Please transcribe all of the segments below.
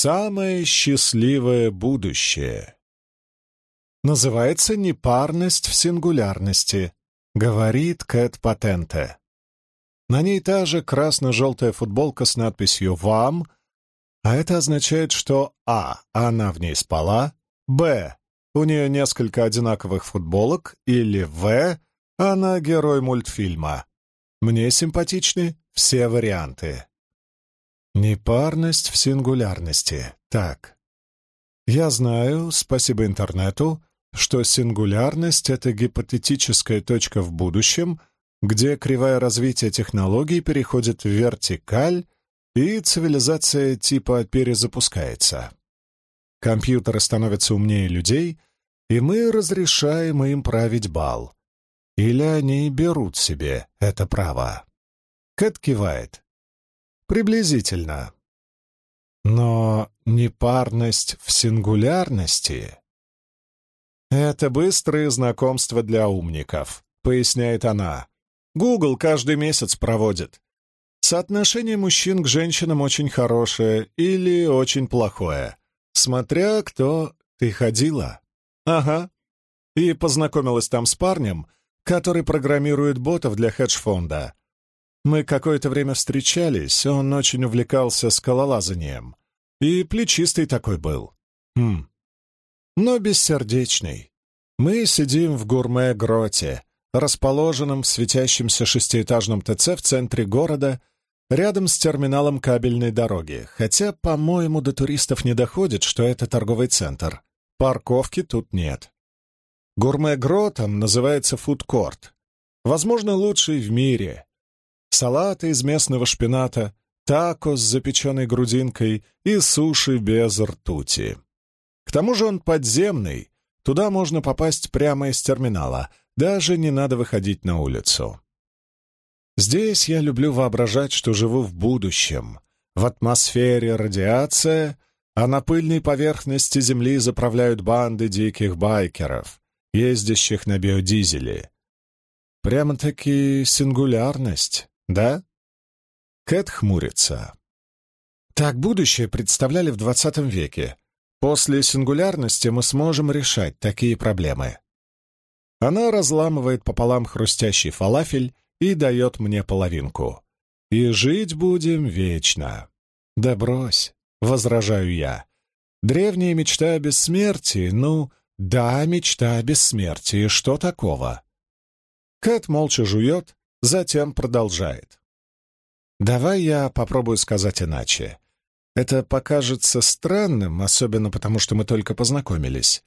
самое счастливое будущее. Называется непарность в сингулярности, говорит Кэт Патенте. На ней та же красно-желтая футболка с надписью «Вам», а это означает, что А. Она в ней спала, Б. У нее несколько одинаковых футболок, или В. Она герой мультфильма. Мне симпатичны все варианты. Непарность в сингулярности. Так. Я знаю, спасибо интернету, что сингулярность — это гипотетическая точка в будущем, где кривая развития технологий переходит в вертикаль, и цивилизация типа перезапускается. Компьютеры становятся умнее людей, и мы разрешаем им править бал. Или они берут себе это право. Кэт кивает. Приблизительно. Но непарность в сингулярности «Это быстрые знакомства для умников», — поясняет она. «Гугл каждый месяц проводит. Соотношение мужчин к женщинам очень хорошее или очень плохое, смотря кто ты ходила». «Ага». И познакомилась там с парнем, который программирует ботов для хедж-фонда. Мы какое-то время встречались, он очень увлекался скалолазанием. И плечистый такой был. Хм, но бессердечный. Мы сидим в гурме-гроте, расположенном в светящемся шестиэтажном ТЦ в центре города, рядом с терминалом кабельной дороги, хотя, по-моему, до туристов не доходит, что это торговый центр. Парковки тут нет. Гурме-гротом называется фудкорт. Возможно, лучший в мире. Салаты из местного шпината, тако с запеченной грудинкой и суши без ртути. К тому же он подземный, туда можно попасть прямо из терминала, даже не надо выходить на улицу. Здесь я люблю воображать, что живу в будущем. В атмосфере радиация, а на пыльной поверхности Земли заправляют банды диких байкеров, ездящих на биодизеле. Прямо-таки сингулярность, да? Кэт хмурится. Так будущее представляли в двадцатом веке, После сингулярности мы сможем решать такие проблемы. Она разламывает пополам хрустящий фалафель и дает мне половинку. И жить будем вечно. Да брось, возражаю я. Древняя мечта о бессмертии, ну, да, мечта о бессмертии, что такого? Кэт молча жует, затем продолжает. Давай я попробую сказать иначе. Это покажется странным, особенно потому, что мы только познакомились.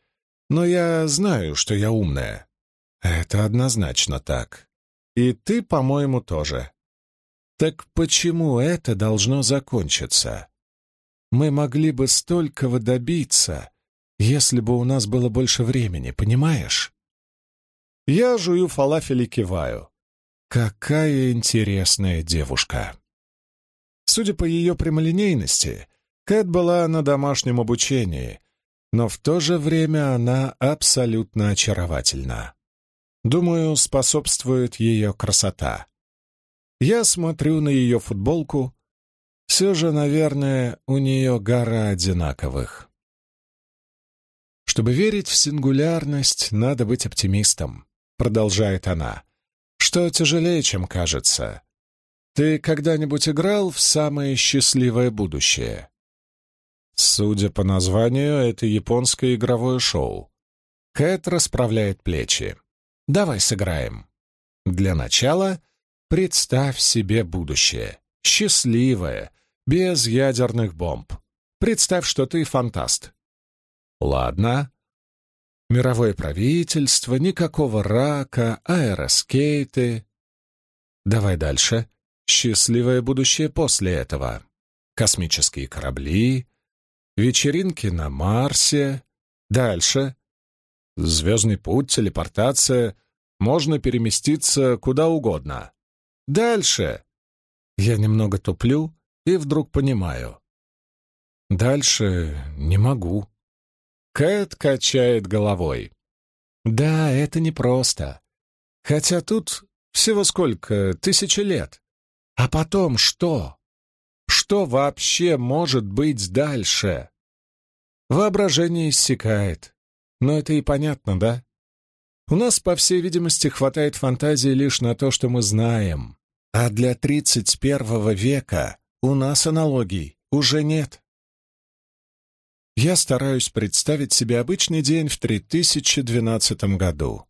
Но я знаю, что я умная. Это однозначно так. И ты, по-моему, тоже. Так почему это должно закончиться? Мы могли бы столького добиться, если бы у нас было больше времени, понимаешь? Я жую фалафель и киваю. Какая интересная девушка! Судя по ее прямолинейности, Кэт была на домашнем обучении, но в то же время она абсолютно очаровательна. Думаю, способствует ее красота. Я смотрю на ее футболку. Все же, наверное, у нее гора одинаковых. Чтобы верить в сингулярность, надо быть оптимистом, продолжает она, что тяжелее, чем кажется. Ты когда-нибудь играл в самое счастливое будущее? Судя по названию, это японское игровое шоу. Кэт расправляет плечи. Давай сыграем. Для начала представь себе будущее. Счастливое, без ядерных бомб. Представь, что ты фантаст. Ладно. Мировое правительство, никакого рака, аэроскейты. Давай дальше. Счастливое будущее после этого. Космические корабли, вечеринки на Марсе. Дальше. Звездный путь, телепортация. Можно переместиться куда угодно. Дальше. Я немного туплю и вдруг понимаю. Дальше не могу. Кэт качает головой. Да, это непросто. Хотя тут всего сколько, тысячи лет. А потом что? Что вообще может быть дальше? Воображение иссякает. Но это и понятно, да? У нас, по всей видимости, хватает фантазии лишь на то, что мы знаем. А для 31 века у нас аналогий уже нет. Я стараюсь представить себе обычный день в 3012 году.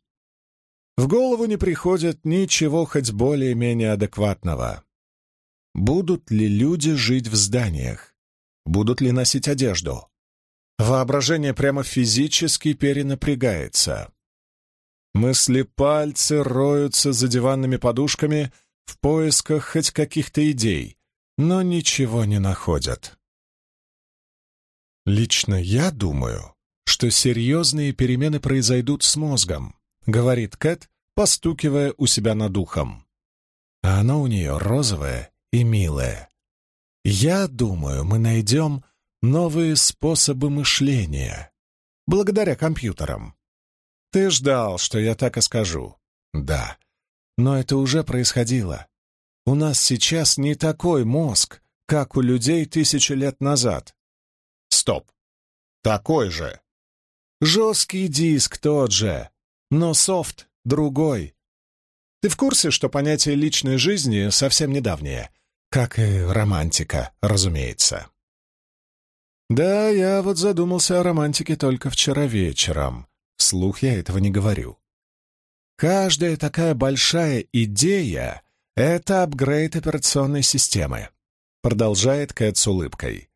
В голову не приходит ничего хоть более-менее адекватного. Будут ли люди жить в зданиях? Будут ли носить одежду? Воображение прямо физически перенапрягается. Мысли пальцы роются за диванными подушками в поисках хоть каких-то идей, но ничего не находят. Лично я думаю, что серьезные перемены произойдут с мозгом, говорит Кэт, постукивая у себя над ухом. А оно у нее розовое и милое. Я думаю, мы найдем новые способы мышления, благодаря компьютерам. Ты ждал, что я так и скажу. Да, но это уже происходило. У нас сейчас не такой мозг, как у людей тысячу лет назад. Стоп. Такой же. Жесткий диск тот же, но софт другой. Ты в курсе, что понятие личной жизни совсем недавнее, как и романтика, разумеется? Да, я вот задумался о романтике только вчера вечером. Вслух я этого не говорю. Каждая такая большая идея — это апгрейд операционной системы, продолжает Кэт с улыбкой.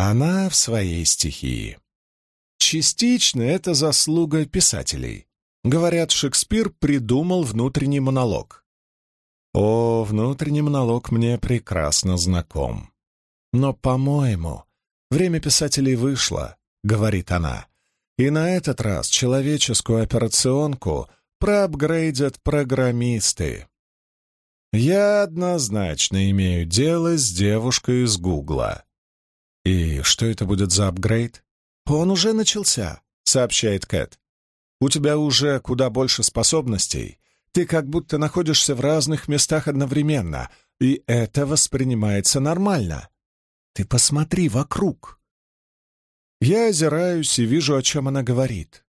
Она в своей стихии. Частично это заслуга писателей. Говорят, Шекспир придумал внутренний монолог. О, внутренний монолог мне прекрасно знаком. Но, по-моему, время писателей вышло, говорит она, и на этот раз человеческую операционку проапгрейдят программисты. Я однозначно имею дело с девушкой из Гугла. И что это будет за апгрейд? Он уже начался, сообщает Кэт. У тебя уже куда больше способностей. Ты как будто находишься в разных местах одновременно, и это воспринимается нормально. Ты посмотри вокруг. Я озираюсь и вижу, о чем она говорит.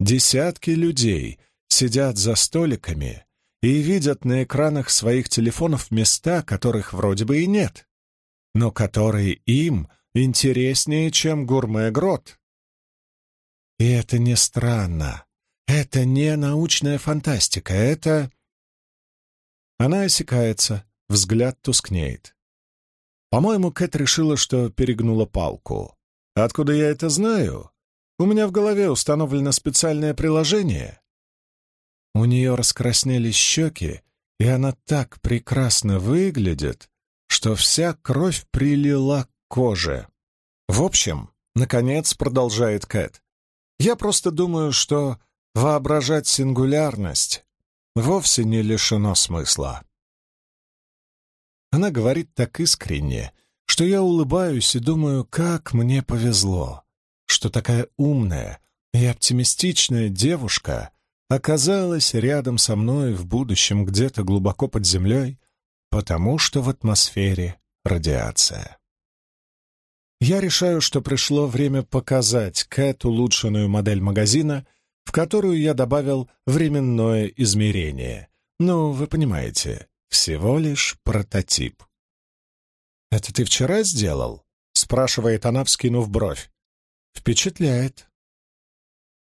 Десятки людей сидят за столиками и видят на экранах своих телефонов места, которых вроде бы и нет, но которые им интереснее, чем гурме-грот. И это не странно. Это не научная фантастика, это... Она осекается, взгляд тускнеет. По-моему, Кэт решила, что перегнула палку. Откуда я это знаю? У меня в голове установлено специальное приложение. У нее раскраснелись щеки, и она так прекрасно выглядит, что вся кровь прилила к коже. В общем, наконец продолжает Кэт, я просто думаю, что воображать сингулярность вовсе не лишено смысла. Она говорит так искренне, что я улыбаюсь и думаю, как мне повезло, что такая умная и оптимистичная девушка оказалась рядом со мной в будущем где-то глубоко под землей, потому что в атмосфере радиация. Я решаю, что пришло время показать Кэт улучшенную модель магазина, в которую я добавил временное измерение. Ну, вы понимаете, всего лишь прототип. «Это ты вчера сделал?» — спрашивает она, вскинув бровь. «Впечатляет».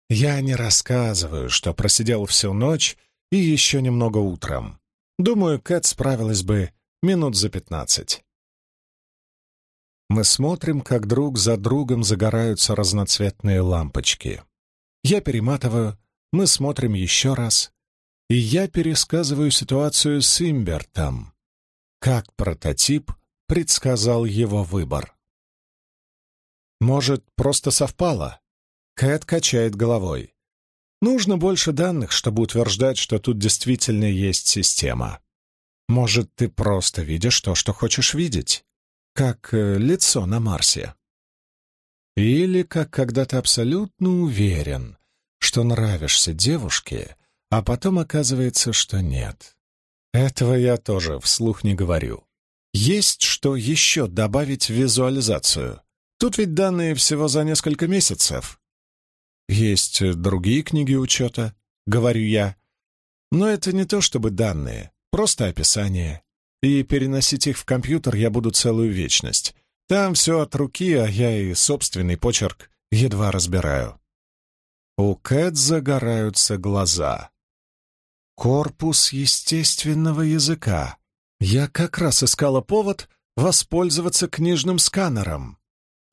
Я не рассказываю, что просидел всю ночь и еще немного утром. Думаю, Кэт справилась бы минут за пятнадцать. Мы смотрим, как друг за другом загораются разноцветные лампочки. Я перематываю, мы смотрим еще раз, и я пересказываю ситуацию с Имбертом. Как прототип предсказал его выбор. Может, просто совпало? Кэт качает головой. Нужно больше данных, чтобы утверждать, что тут действительно есть система. Может, ты просто видишь то, что хочешь видеть? Как э, лицо на Марсе. Или как когда ты абсолютно уверен, что нравишься девушке, а потом оказывается, что нет. Этого я тоже вслух не говорю. Есть что еще добавить в визуализацию? Тут ведь данные всего за несколько месяцев. Есть другие книги учета, говорю я. Но это не то чтобы данные, просто описание. И переносить их в компьютер я буду целую вечность. Там все от руки, а я и собственный почерк едва разбираю. У Кэт загораются глаза. Корпус естественного языка. Я как раз искала повод воспользоваться книжным сканером.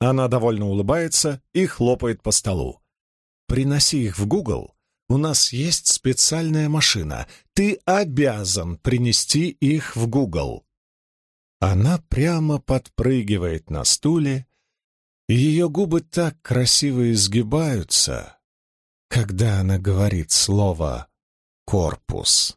Она довольно улыбается и хлопает по столу. Приноси их в Google. У нас есть специальная машина. Ты обязан принести их в Google. Она прямо подпрыгивает на стуле, ее губы так красиво изгибаются, когда она говорит слово «корпус».